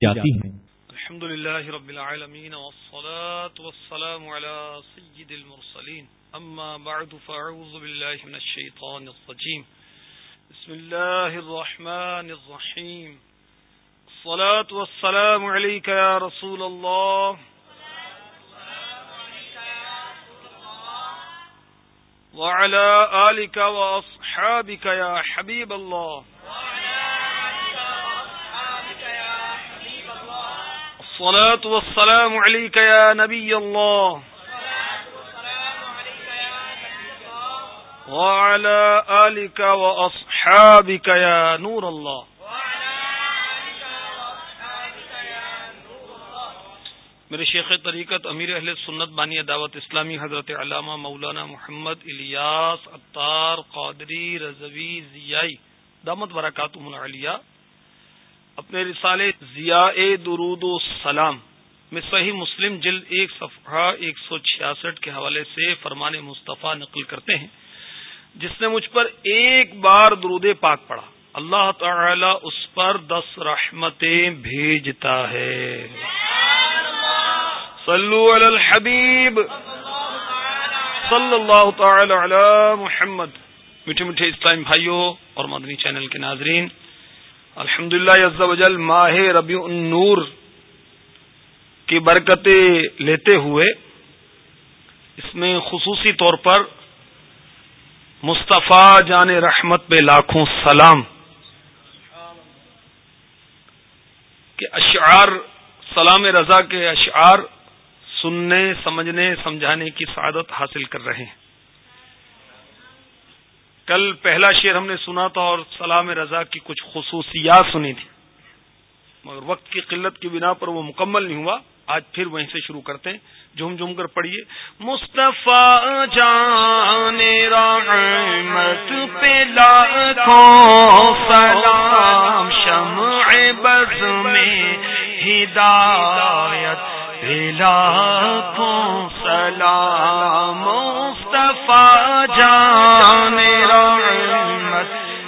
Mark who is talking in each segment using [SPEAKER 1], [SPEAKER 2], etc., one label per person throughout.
[SPEAKER 1] جاتی ہیں۔
[SPEAKER 2] الحمد للہ رب العالمین والصلاة والسلام على سید المرسلین۔ اما بعد فاعوذ باللہ من الشیطان الرجیم۔ بسم اللہ الرحمن الرحیم۔ الصلاة والسلام علیکہ یا رسول اللہ۔ وعلى آلك وأصحابك يا حبيب الله الصلاة والسلام عليك يا نبي الله. وعلى آلك وأصحابك يا نور الله. میرے شیخ طریقت امیر اہل سنت بانی دعوت اسلامی حضرت علامہ مولانا محمد الیاس اطار قادری رضوی ضیائی، دامت برکات العلیہ اپنے رسالے ضیاء درود و سلام میں صحیح مسلم جلد ایک صفحہ ایک سو چھیاسٹھ کے حوالے سے فرمان مصطفیٰ نقل کرتے ہیں، جس نے مجھ پر ایک بار درود پاک پڑا اللہ تعالی اس پر دس رحمتیں بھیجتا ہے۔ صلو علی الحبیب۔ صلی اللہ تعالی علی محمد۔ میٹھے میٹھے اسلام بھائیوں اور مدنی چینل کے ناظرین الحمد للہ ماہ ربیع النور کی برکتیں لیتے ہوئے اس میں خصوصی طور پر مصطفیٰ جان رحمت پہ لاکھوں سلام کے اشعار سلام رضا کے اشعار سننے، سمجھنے، سمجھانے کی سعادت حاصل کر رہے ہیں۔ کل پہلا شعر ہم نے سنا تھا اور سلام رضا کی کچھ خصوصیات سنی تھی۔ مگر وقت کی قلت کی بنا پر وہ مکمل نہیں ہوا۔ آج پھر وہیں سے شروع کرتے ہیں۔ جم جم کر پڑھیے۔ مصطفیٰ جان رحمت پہ لاکھوں سلام، شمع بز میں ہدایت لاکھوں سلام مصطفیٰ جان رحمت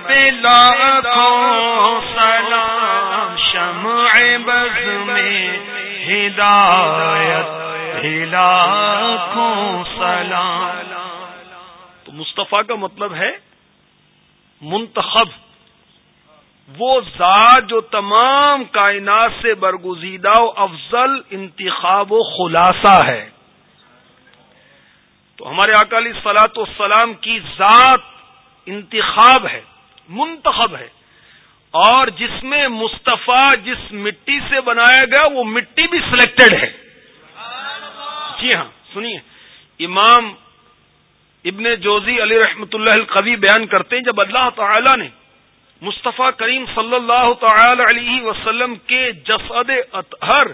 [SPEAKER 2] پہ لاکھوں سلام، شمع بز میں ہدایت سلام۔ تو مصطفیٰ کا مطلب ہے منتخب۔ وہ ذات جو تمام کائنات سے برگزیدہ و افضل انتخاب و خلاصہ ہے۔ تو ہمارے اکالی سلاط و سلام کی ذات انتخاب ہے، منتخب ہے۔ اور جس میں مصطفیٰ جس مٹی سے بنایا گیا، وہ مٹی بھی سلیکٹڈ ہے۔ جی ہاں سنیے۔ امام ابن جوزی علی رحمت اللہ القوی بیان کرتے ہیں، جب اللہ تعالی نے مصطفیٰ کریم صلی اللہ تعالی علیہ وسلم کے جسد اطہر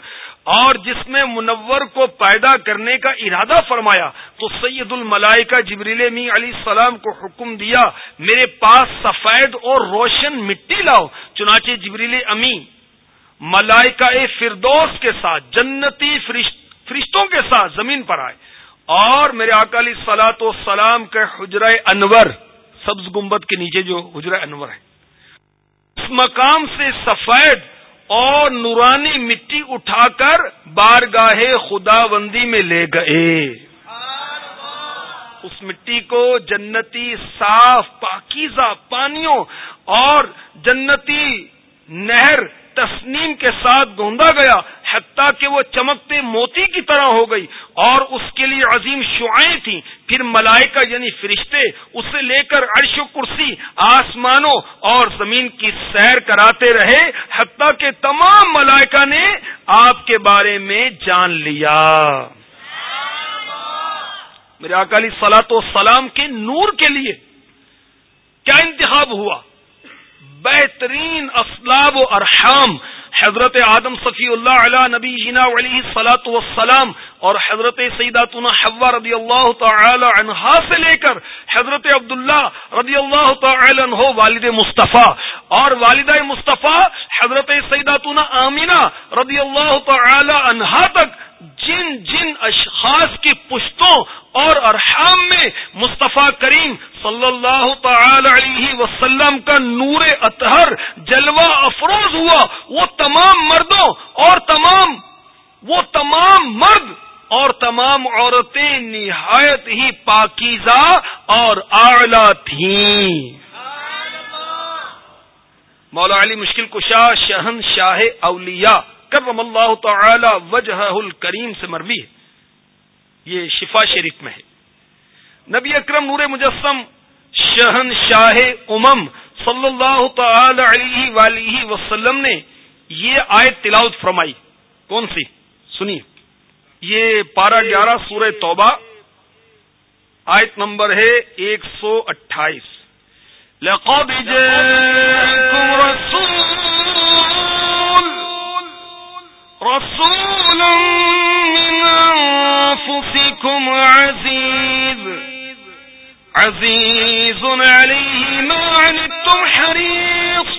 [SPEAKER 2] اور جس میں منور کو پیدا کرنے کا ارادہ فرمایا تو سید الملائکہ جبریل می علیہ السلام کو حکم دیا، میرے پاس سفید اور روشن مٹی لاؤ۔ چنانچہ جبریل امی ملائکہ فردوس کے ساتھ، جنتی فرشتوں کے ساتھ زمین پر آئے۔ اور میرے اکالی سلاط و سلام کے حجرہ انور، سبز گمبد کے نیچے جو حجرہ انور ہے، اس مقام سے سفید اور نورانی مٹی اٹھا کر بارگاہ خدا بندی میں لے گئے۔ اس مٹی کو جنتی صاف پاکیزہ پانیوں اور جنتی نہر تسنیم کے ساتھ گوندا گیا۔ حتیٰ کہ وہ چمکتے موتی کی طرح ہو گئی اور اس کے لیے عظیم شعائیں تھیں۔ پھر ملائکہ یعنی فرشتے اسے لے کر عرش و کرسی، آسمانوں اور زمین کی سیر کراتے رہے، حتیٰ کہ تمام ملائکہ نے آپ کے بارے میں جان لیا۔ میرے اکالی سلاط و سلام کے نور کے لیے کیا انتخاب ہوا؟ بہترین اسلاب و ارحام حضرت آدم صفی اللہ علیہ نبی جینا علیہ سلاۃ وسلام اور حضرت سیداتنا حوا رضی اللہ تعالی عنہا سے لے کر حضرت عبداللہ رضی اللہ تعالی عنہ والد مصطفیٰ اور والدہ مصطفیٰ حضرت سیداتنا آمینہ رضی اللہ تعالی عنہا تک جن جن اشخاص کی پشتوں اور ارحام میں مصطفیٰ کریم صلی اللہ تعالی علیہ وسلم کا نور اطہر جلوہ افروز ہوا، وہ تمام مردوں اور تمام، وہ تمام مرد اور تمام عورتیں نہایت ہی پاکیزہ اور اعلی تھیں۔ مولا علی مشکل کشا شہن شاہ اولیاء، کرم اللہ تعالی وجہ الکریم سے مروی ہے۔ یہ شفا شریف میں ہے۔ نبی اکرم نور مجسم شہن شاہ امم صلی اللہ تعالی علیہ وآلہ وسلم نے یہ آیت تلاوت فرمائی۔ کون سی؟ سنیے۔ یہ پارہ گیارہ سورہ توبہ۔ آیت نمبر ہے ایک سو اٹھائیس۔ لقد جاءكم رسول رسول من أنفسكم عزيز عزيز عليه ما عنتم حريص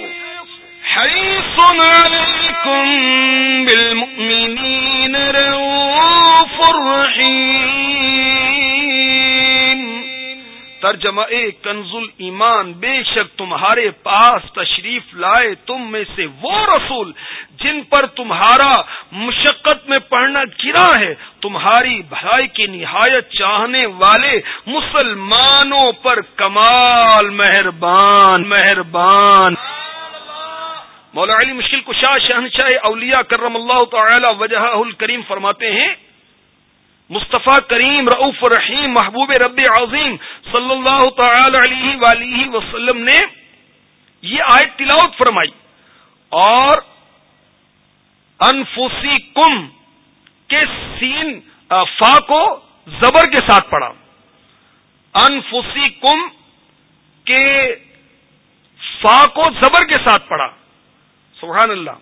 [SPEAKER 2] حريص عليكم بالمؤمنين رؤوف رحيم. ترجمہ کنز ایمان بے شک تمہارے پاس تشریف لائے تم میں سے وہ رسول جن پر تمہارا مشقت میں پڑھنا گرا ہے۔ تمہاری بھائی کی نہایت چاہنے والے مسلمانوں پر کمال، مہربان مہربان۔ مولا علی مشکل کشا شہنشاہ اولیاء کرم اللہ تعالی وجہ الکریم فرماتے ہیں، مصطفیٰ کریم رعف رحیم محبوب رب عظیم صلی اللہ تعالی علیہ ولیہ وسلم نے یہ آیت تلاوت فرمائی۔ اور انفوسی کم کے سین فا کو زبر کے ساتھ پڑھا۔ انفوسی کم کے فا کو زبر کے ساتھ پڑھا۔ سبحان اللہ،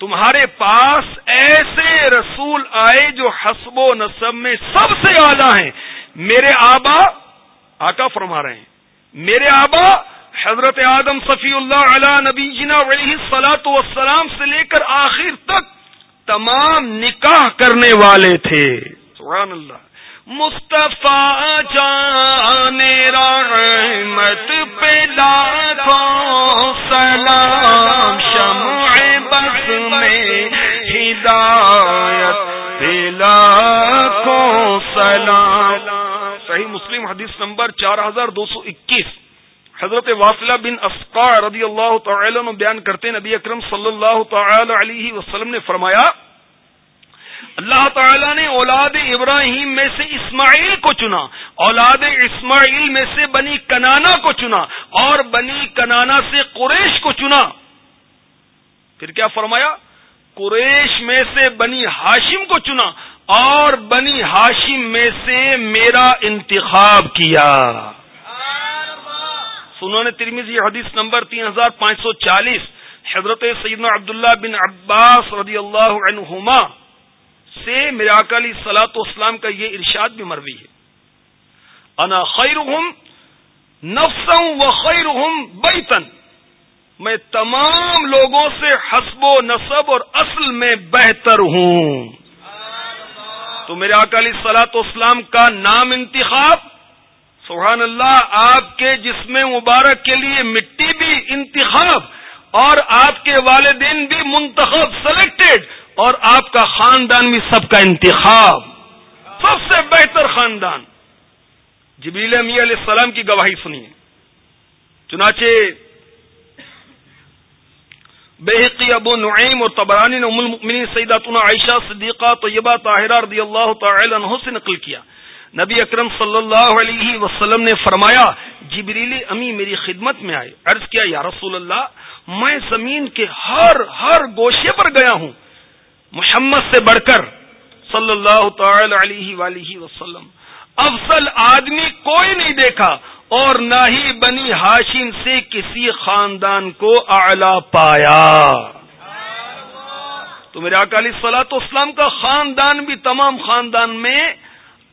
[SPEAKER 2] تمہارے پاس ایسے رسول آئے جو حسب و نصب میں سب سے اعلیٰ ہیں۔ میرے آبا، آقا فرما رہے ہیں، میرے آبا حضرت آدم صفی اللہ علیہ نبی جنا علیہ سلاۃ وسلام سے لے کر آخر تک تمام نکاح کرنے والے تھے۔ سبحان اللہ۔ مصطفیٰ جان رحمت پہ لاکھوں سلام شمع بس میں ہدایت کو سلام۔ صحیح مسلم حدیث نمبر چار ہزار دو سو اکیس۔ حضرت واصلہ بن اسقا رضی اللہ تعالی بیان کرتے نبی اکرم صلی اللہ تعالی علیہ وسلم نے فرمایا اللہ تعالیٰ نے اولاد ابراہیم میں سے اسماعیل کو چنا، اولاد اسماعیل میں سے بنی کنانا کو چنا اور بنی کنانا سے قریش کو چنا۔ پھر کیا فرمایا؟ قریش میں سے بنی ہاشم کو چنا اور بنی ہاشم میں سے میرا انتخاب کیا۔ سنو نے ترمیز حدیث نمبر تین ہزار پانچ سو چالیس، حضرت سیدنا عبداللہ بن عباس رضی اللہ عنہما۔ سے میرے اکالی سلاط اسلام کا یہ ارشاد بھی مروی ہے۔ انا خیر ہوں نفسوں و خیر ہوں بیتن میں تمام لوگوں سے حسب و نصب اور اصل میں بہتر ہوں۔ تو میرے اکالی سلاط اسلام کا نام انتخاب، سبحان اللہ، آپ کے جسم مبارک کے لیے مٹی بھی انتخاب اور آپ کے والدین بھی منتخب سلیکٹڈ اور آپ کا خاندان بھی سب کا انتخاب۔ سب سے بہتر خاندان۔ جبیل میاں علیہ السلام کی گواہی سنیے۔ چنانچہ بحقی ابو نعیم اور تبرانی نے ام المؤمنین سیداتنا عائشہ صدیقہ طیبہ طاہرہ رضی اللہ تعالی عنہ سے نقل کیا۔ نبی اکرم صلی اللہ علیہ وسلم نے فرمایا، جبریل امی میری خدمت میں آئے۔ عرض کیا، یا رسول اللہ، میں زمین کے ہر ہر گوشے پر گیا ہوں۔ محمد سے بڑھ کر صلی اللہ تعالی علیہ ولیہ وسلم۔ افضل آدمی کوئی نہیں دیکھا اور نہ ہی بنی ہاشم سے کسی خاندان کو اعلی پایا۔ تو میرے اکالی سلا تو اسلام کا خاندان بھی تمام خاندان میں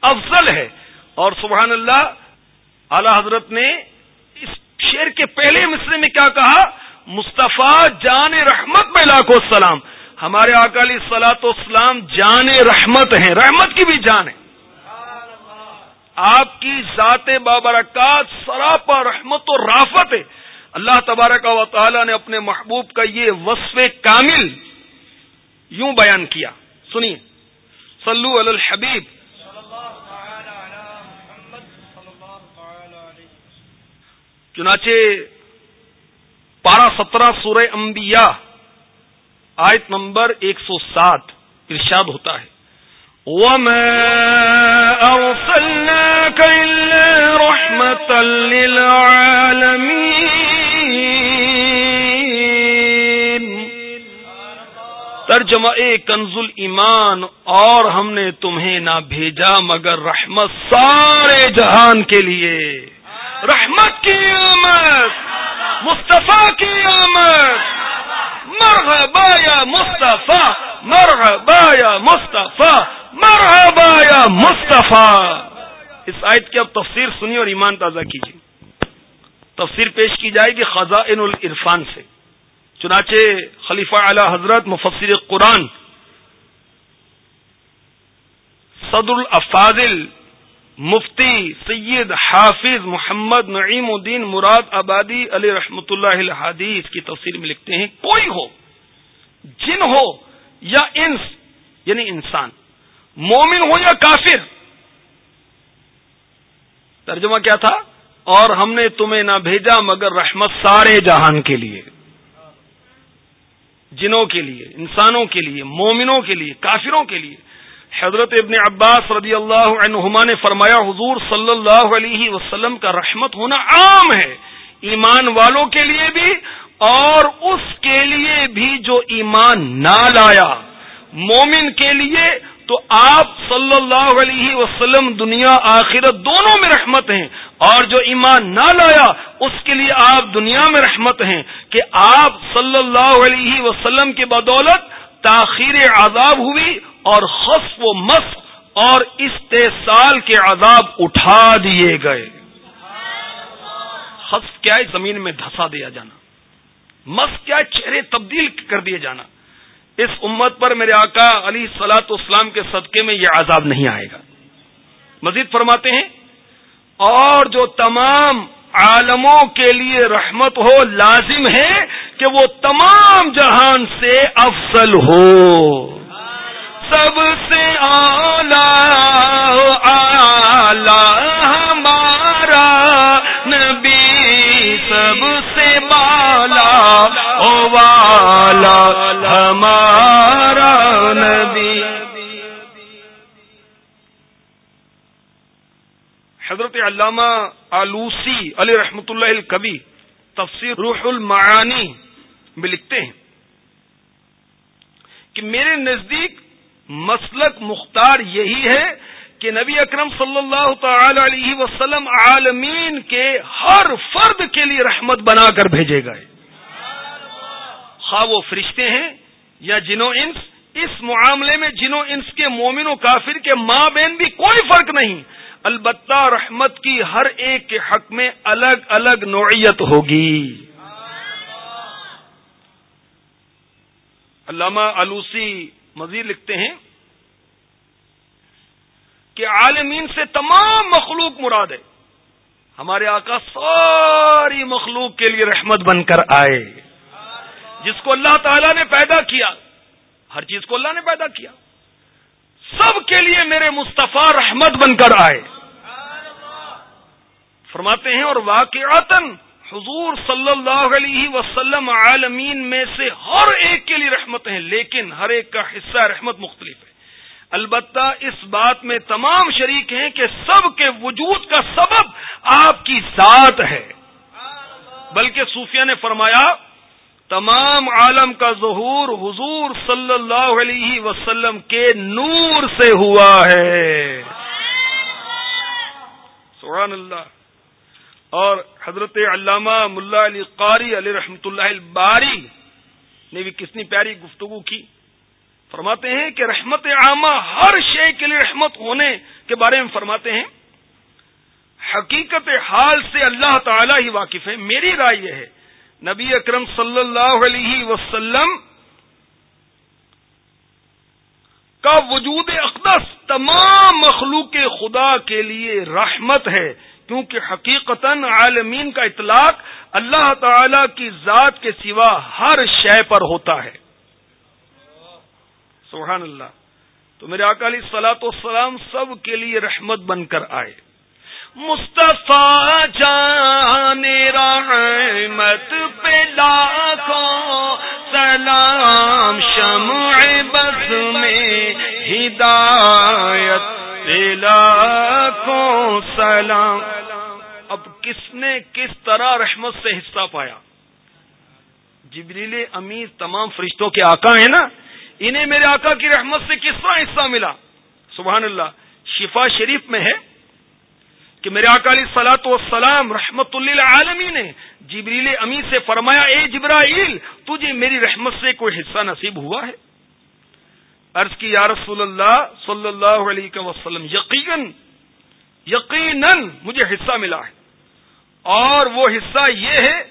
[SPEAKER 2] افضل ہے۔ اور سبحان اللہ اعلی حضرت نے اس شیر کے پہلے مصرے میں کیا کہا؟ مصطفیٰ جان رحمت میں لاکھوں السلام۔ ہمارے اکالی سلاط اسلام جان رحمت ہیں، رحمت کی بھی جان ہے آپ کی ذات بابرکات سراپا رحمت و رافت ہے۔ اللہ تبارک و تعالی نے اپنے محبوب کا یہ وصف کامل یوں بیان کیا۔ سنیے۔ صلو علی الحبیب۔ چنانچہ پارہ سترہ سورہ انبیاء۔ آیت نمبر ایک سو سات ارشاد ہوتا ہے۔ ترجمہ کنز ایمان اور ہم نے تمہیں نہ بھیجا مگر رحمت سارے جہان کے لیے۔ رحمت کی آمد، مصطفیٰ کی آمد مرحبا یا مصطفیٰ مرحبا یا مصطفیٰ مرحبا یا مصطفیٰ اس آیت کی اب تفسیر سنی اور ایمان تازہ کیجیے۔ تفسیر پیش کی جائے گی خزائن العرفان سے۔ چنانچہ خلیفہ اعلی حضرت مفسر قرآن صدر الافاضل مفتی سید حافظ محمد نعیم الدین مراد آبادی علی رحمۃ اللہ الحادیث کی تفسیر میں لکھتے ہیں، کوئی ہو، جن ہو یا انس یعنی انسان، مومن ہو یا کافر۔ ترجمہ کیا تھا؟ اور ہم نے تمہیں نہ بھیجا مگر رحمت سارے جہان کے لیے، جنوں کے لیے، انسانوں کے لیے، مومنوں کے لیے، کافروں کے لیے۔ حضرت ابن عباس رضی اللہ عنہما نے فرمایا، حضور صلی اللہ علیہ وسلم کا رحمت ہونا عام ہے، ایمان والوں کے لیے بھی اور اس کے لیے بھی جو ایمان نہ لایا، مومن کے لیے تو آپ صلی اللہ علیہ وسلم دنیا آخرت دونوں میں رحمت ہیں اور جو ایمان نہ لایا، اس کے لیے آپ دنیا میں رحمت ہیں کہ آپ صلی اللہ علیہ وسلم کی بدولت تاخیر عذاب ہوئی اور خصف و مس اور استحصال کے عذاب اٹھا دیے گئے۔ خصف کیا ہے؟ زمین میں دھسا دیا جانا۔ مس کیا ہے؟ چہرے تبدیل کر دیے جانا۔ اس امت پر میرے آقا علی سلاط اسلام کے صدقے میں یہ عذاب نہیں آئے گا۔ مزید فرماتے ہیں، اور جو تمام عالموں کے لیے رحمت ہو، لازم ہے کہ وہ تمام جہان سے افضل ہو۔ سب سے آلہ ہمارا نبی، سب سے بالا او والا ہمارا نبی۔ حضرت علامہ آلوسی علی رحمت اللہ الکبی تفسیر روح المعانی میں لکھتے ہیں کہ میرے نزدیک مسلک مختار یہی ہے کہ نبی اکرم صلی اللہ تعالی علیہ وسلم عالمین کے ہر فرد کے لیے رحمت بنا کر بھیجے گئے۔ خواہ وہ فرشتے ہیں یا جنو انس، اس معاملے میں جنو انس کے مومن و کافر کے ماں بہن بھی کوئی فرق نہیں۔ البتہ رحمت کی ہر ایک کے حق میں الگ الگ نوعیت ہوگی۔ علامہ علوسی مزید لکھتے ہیں کہ عالمین سے تمام مخلوق مراد ہے۔ ہمارے آقا ساری مخلوق کے لیے رحمت بن کر آئے۔ جس کو اللہ تعالی نے پیدا کیا، ہر چیز کو اللہ نے پیدا کیا۔ سب کے لیے میرے مصطفیٰ رحمت بن کر آئے۔ فرماتے ہیں اور واقعاتن حضور صلی اللہ علیہ وسلم عالمین میں سے ہر ایک کے لیے رحمت ہیں، لیکن ہر ایک کا حصہ رحمت مختلف ہے۔ البتہ اس بات میں تمام شریک ہیں کہ سب کے وجود کا سبب آپ کی ذات ہے۔ بلکہ صوفیہ نے فرمایا، تمام عالم کا ظہور حضور صلی اللہ علیہ وسلم کے نور سے ہوا ہے۔ سبحان اللہ۔ اور حضرت علامہ ملا علی قاری علی رحمت اللہ الباری نے بھی کتنی پیاری گفتگو کی۔ فرماتے ہیں کہ رحمت عامہ ہر شے کے لیے رحمت ہونے کے بارے میں فرماتے ہیں۔ حقیقت حال سے اللہ تعالی ہی واقف ہے۔ میری رائے یہ ہے، نبی اکرم صلی اللہ علیہ وسلم کا وجود اقدس تمام مخلوق خدا کے لیے رحمت ہے۔ کیونکہ حقیقت عالمین کا اطلاق اللہ تعالی کی ذات کے سوا ہر شے پر ہوتا ہے۔ سبحان اللہ۔ تو میرے اکالی سلاط و سلام سب کے لیے رحمت بن کر آئے۔ مصطفیٰ جان رحمت پہ لاکھوں سلام شمع بس میں ہدایت پہ سلام. اب کس نے کس طرح رحمت سے حصہ پایا؟ جبریل امیر تمام فرشتوں کے آقا ہیں نا؟ انہیں میرے آقا کی رحمت سے کس طرح حصہ ملا؟ سبحان اللہ. شفا شریف میں ہے کہ میرے اکالی سلاط و سلام رحمت اللہ عالمی نے جبریل امی سے فرمایا، اے جبرائیل، تجھے میری رحمت سے کوئی حصہ نصیب ہوا ہے؟ عرض کی، یا رسول اللہ صلی اللہ علیہ وسلم یقین یقیناً مجھے حصہ ملا ہے۔ اور وہ حصہ یہ ہے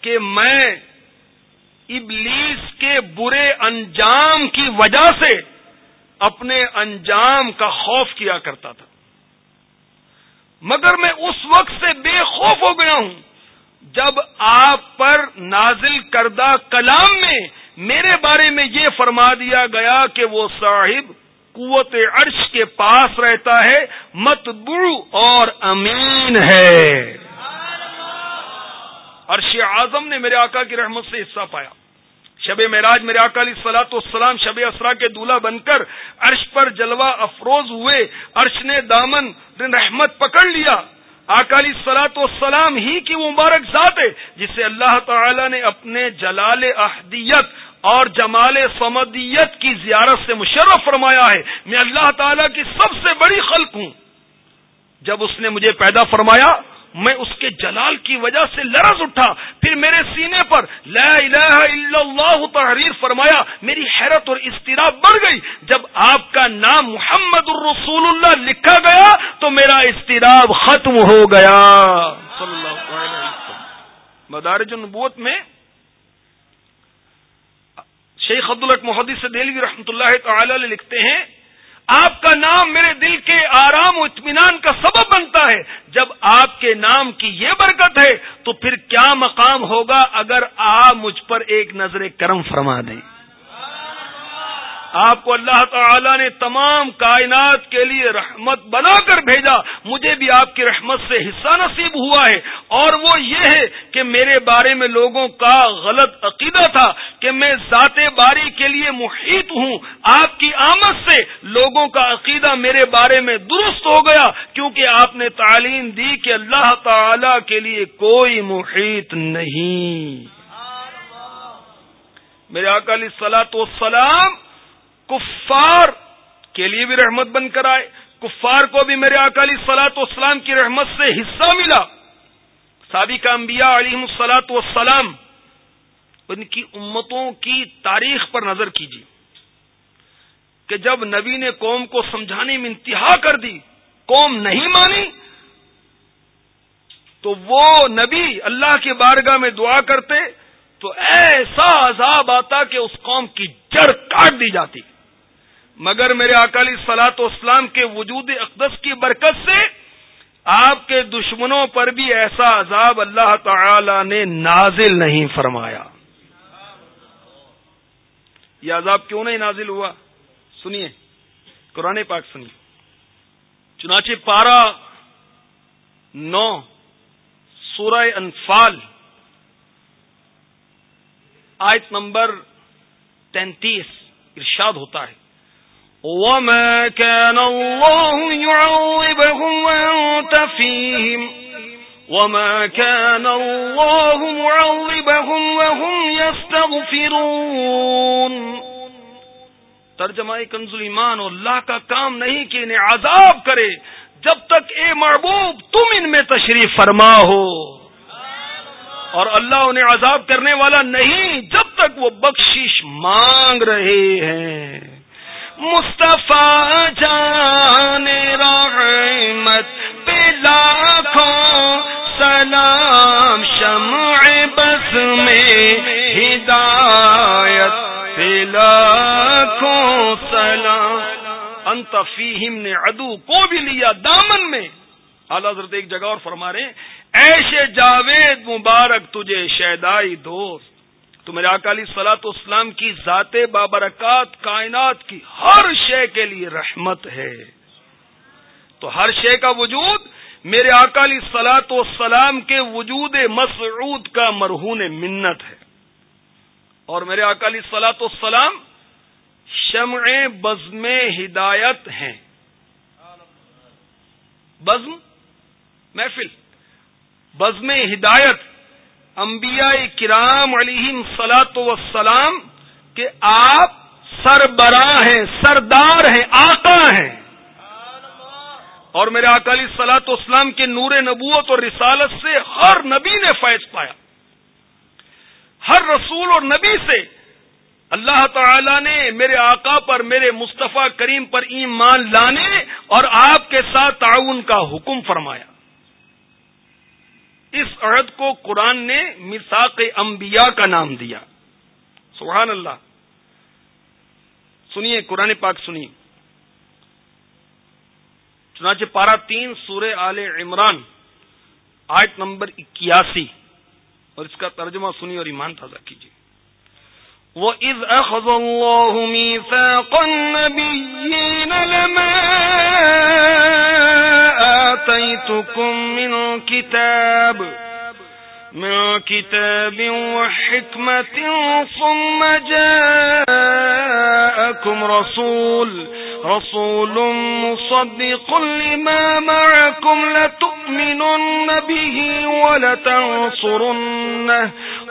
[SPEAKER 2] کہ میں ابلیس کے برے انجام کی وجہ سے اپنے انجام کا خوف کیا کرتا تھا۔ مگر میں اس وقت سے بے خوف ہو گیا ہوں جب آپ پر نازل کردہ کلام میں میرے بارے میں یہ فرما دیا گیا کہ وہ صاحب قوت عرش کے پاس رہتا ہے متبو اور امین ہے۔ عرش اعظم نے میرے آقا کی رحمت سے حصہ پایا۔ شب معراج میرے اکالی سلاط والسلام شب اسرا کے دولہ بن کر عرش پر جلوہ افروز ہوئے۔ عرش نے دامن رحمت پکڑ لیا۔ اکالی سلاط والسلام ہی کی مبارک ذات ہے، جسے اللہ تعالی نے اپنے جلال احدیت اور جمال سمدیت کی زیارت سے مشرف فرمایا ہے، میں اللہ تعالی کی سب سے بڑی خلق ہوں۔ جب اس نے مجھے پیدا فرمایا، میں اس کے جلال کی وجہ سے لرز اٹھا۔ پھر میرے سینے پر لا الہ الا اللہ تحریر فرمایا، میری حیرت اور استراب بڑھ گئی۔ جب آپ کا نام محمد الرسول اللہ لکھا گیا، تو میرا استراب ختم ہو گیا۔ صلی اللہ علیہ وسلم۔ مدارج النبوت میں شیخ عبدالق محدث سے دہلی رحمۃ اللہ تعالی لکھتے ہیں، آپ کا نام میرے دل کے آرام و اطمینان کا سبب بنتا ہے، جب آپ کے نام کی یہ برکت ہے، تو پھر کیا مقام ہوگا اگر آپ مجھ پر ایک نظر کرم فرما دیں؟ آپ کو اللہ تعالی نے تمام کائنات کے لیے رحمت بنا کر بھیجا، مجھے بھی آپ کی رحمت سے حصہ نصیب ہوا ہے۔ اور وہ یہ ہے کہ میرے بارے میں لوگوں کا غلط عقیدہ تھا کہ میں ذات باری کے لیے محیط ہوں۔ آپ کی آمد سے لوگوں کا عقیدہ میرے بارے میں درست ہو گیا، کیونکہ آپ نے تعلیم دی کہ اللہ تعالی کے لیے کوئی محیط نہیں۔ میرے اکالی سلا تو سلام کفار کے لیے بھی رحمت بن کر آئے۔ کفار کو بھی میرے اکالی سلاط و اسلام کی رحمت سے حصہ ملا۔ سابق انبیاء علیہ سلاط وسلام ان کی امتوں کی تاریخ پر نظر کیجیے۔ کہ جب نبی نے قوم کو سمجھانے میں انتہا کر دی، قوم نہیں مانی، تو وہ نبی اللہ کے بارگاہ میں دعا کرتے، تو ایسا عذاب آتا کہ اس قوم کی جڑ کاٹ دی جاتی۔ مگر میرے اکالی سلاط و اسلام کے وجود اقدس کی برکت سے آپ کے دشمنوں پر بھی ایسا عذاب اللہ تعالی نے نازل نہیں فرمایا۔ یہ عذاب کیوں نہیں نازل ہوا؟ سنیے، قرآن پاک سنیے۔ چنانچہ پارا نو، سورہ انفال، آیت نمبر تینتیس ارشاد ہوتا ہے۔ وما كان الله يعذبهم وانت فيهم وما كان الله معذبهم وهم يستغفرون ترجمہ کنز ایمان اور اللہ کا کام نہیں کہ انہیں عذاب کرے جب تک اے محبوب تم ان میں تشریف فرما ہو۔ اور اللہ انہیں عذاب کرنے والا نہیں جب تک وہ بخشش مانگ رہے ہیں۔ مصطفیٰ جان رحمت پہ لاکھوں سلام، شمع بس میں ہدایت پہ لاکھوں سلام۔ انت فیہم نے ادو کو بھی لیا دامن میں۔ اعلی حضرت ایک جگہ اور فرما رہے ایشے جاوید مبارک، تجھے شیدائی دوست۔ تو میرے اکالی سلاط اسلام کی ذات بابرکات کائنات کی ہر شے کے لیے رحمت ہے۔ تو ہر شے کا وجود میرے اکالی سلاط و سلام کے وجود مسعود کا مرہون منت ہے۔ اور میرے اکالی سلاط و سلام شمع بزم ہدایت ہیں۔ بزم محفل۔ بزم ہدایت۔ انبیاء کرام علیہم سلاط وسلام کے آپ سربراہ ہیں، سردار ہیں، آقا ہیں۔ اور میرے اکالی سلاط اسلام کے نور نبوت اور رسالت سے ہر نبی نے فیض پایا۔ ہر رسول اور نبی سے اللہ تعالی نے میرے آقا پر، میرے مصطفیٰ کریم پر ایمان لانے اور آپ کے ساتھ تعاون کا حکم فرمایا۔ اس عہد کو قرآن نے مساق انبیاء کا نام دیا۔ سبحان اللہ۔ سنیے، قرآن پاک سنیے۔ چنانچہ پارا تین سورہ آل عمران، آیت نمبر اکیاسی۔ اور اس کا ترجمہ سنیے اور ایمان تازہ کیجیے۔ وَإِذْ أَخَذَ اللَّهُ مِيثَاقَ النَّبِيِّينَ لَمَا آتَيْتُكُم كِتَابٍ من كتاب وحكمة ثم جاءكم رسول رسول مصدق لما معكم، لتؤمنن به ولتنصرنه.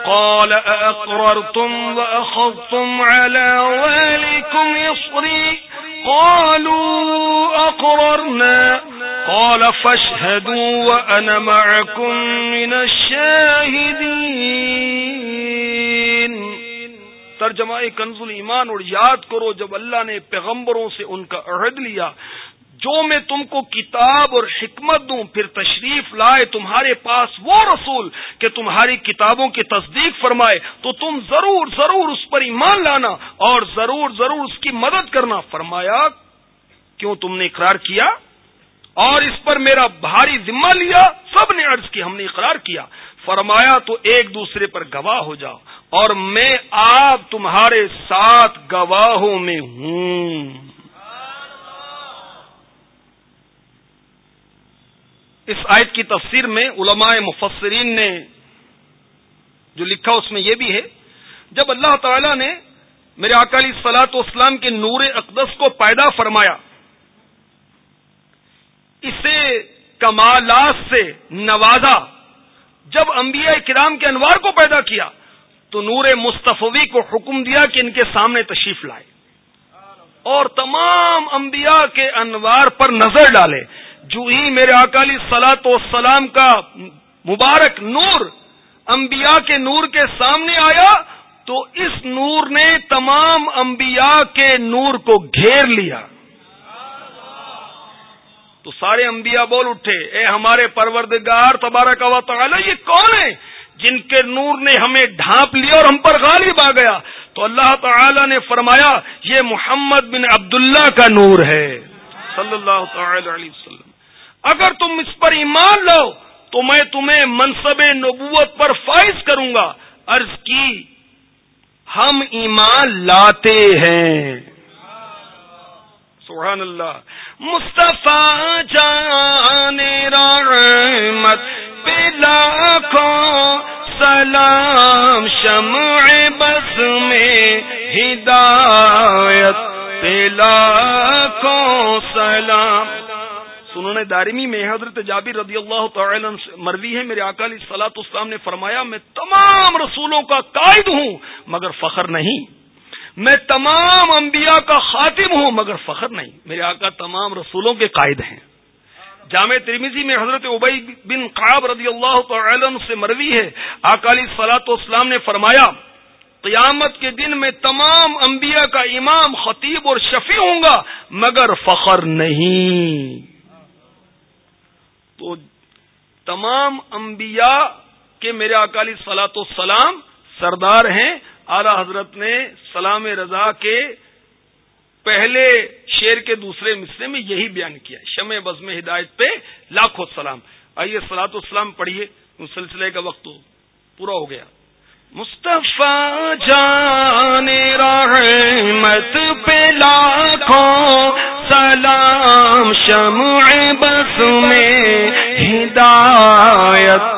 [SPEAKER 2] قال أأقررتم وأخذتم على والكم يصري قالوا أقررنا. قال فاشهدوا وأنا معكم من الشاهدين. ترجمہ کنز ایمان اور یاد کرو جب اللہ نے پیغمبروں سے ان کا عہد لیا، جو میں تم کو کتاب اور حکمت دوں، پھر تشریف لائے تمہارے پاس وہ رسول کہ تمہاری کتابوں کی تصدیق فرمائے، تو تم ضرور ضرور اس پر ایمان لانا اور ضرور ضرور اس کی مدد کرنا۔ فرمایا، کیوں تم نے اقرار کیا؟ اور اس پر میرا بھاری ذمہ لیا، سب نے عرض کی، ہم نے اقرار کیا۔ فرمایا، تو ایک دوسرے پر گواہ ہو جاؤ، اور میں آپ تمہارے ساتھ گواہوں میں ہوں۔ اس آیت کی تفسیر میں علماء مفسرین نے جو لکھا، اس میں یہ بھی ہے، جب اللہ تعالی نے میرے اکالی سلاط اسلام کے نور اقدس کو پیدا فرمایا اسے کمالات سے نوازا۔ جب انبیاء کرام کے انوار کو پیدا کیا، تو نور مصطفی کو حکم دیا کہ ان کے سامنے تشریف لائے۔ اور تمام انبیاء کے انوار پر نظر ڈالے۔ جو ہی میرے اکالی سلاط و سلام کا مبارک نور انبیاء کے نور کے سامنے آیا، تو اس نور نے تمام انبیاء کے نور کو گھیر لیا۔ تو سارے انبیاء بول اٹھے، اے ہمارے پروردگار تبارک و تعالی، یہ کون ہے جن کے نور نے ہمیں ڈھانپ لیا اور ہم پر غالب آ گیا۔ تو اللہ تعالی نے فرمایا، یہ محمد بن عبداللہ کا نور ہے۔ صلی اللہ تعالی علیہ وسلم۔ اگر تم اس پر ایمان لو تو میں تمہیں منصب نبوت پر فائز کروں گا۔ عرض کی، ہم ایمان لاتے ہیں۔ سبحان اللہ۔ مصطفیٰ جان رحمت لاکھوں سلام، شمع بس میں ہدایت لاکھوں سلام۔ سنوں دارمی میں حضرت جابر رضی اللہ تعالی مروی ہے میرے اکالی سلاط اسلام نے فرمایا، میں تمام رسولوں کا قائد ہوں، مگر فخر نہیں۔ میں تمام انبیاء کا خاتم ہوں، مگر فخر نہیں۔ میرے آقا تمام رسولوں کے قائد ہیں۔ جامع ترمیزی میں حضرت ابئی بن قاب رضی اللہ تعالی سے مروی ہے۔ اکالی سلاط اسلام نے فرمایا، قیامت کے دن میں تمام انبیاء کا امام، خطیب اور شفیع ہوں گا، مگر فخر نہیں۔ تو تمام انبیاء کے میرے اکالی سلاط و سلام سردار ہیں اعلی حضرت نے سلام رضا کے پہلے شیر کے دوسرے مصرے میں یہی بیان کیا شمع بزم ہدایت پہ لاکھوں سلام۔ آئیے سلاط اسلام پڑھیے۔ اس سلسلے کا وقت پورا ہو گیا۔ مصطفیٰ جان رحمت پہ لاکھوں سلام، شمع بس میں ہدایت۔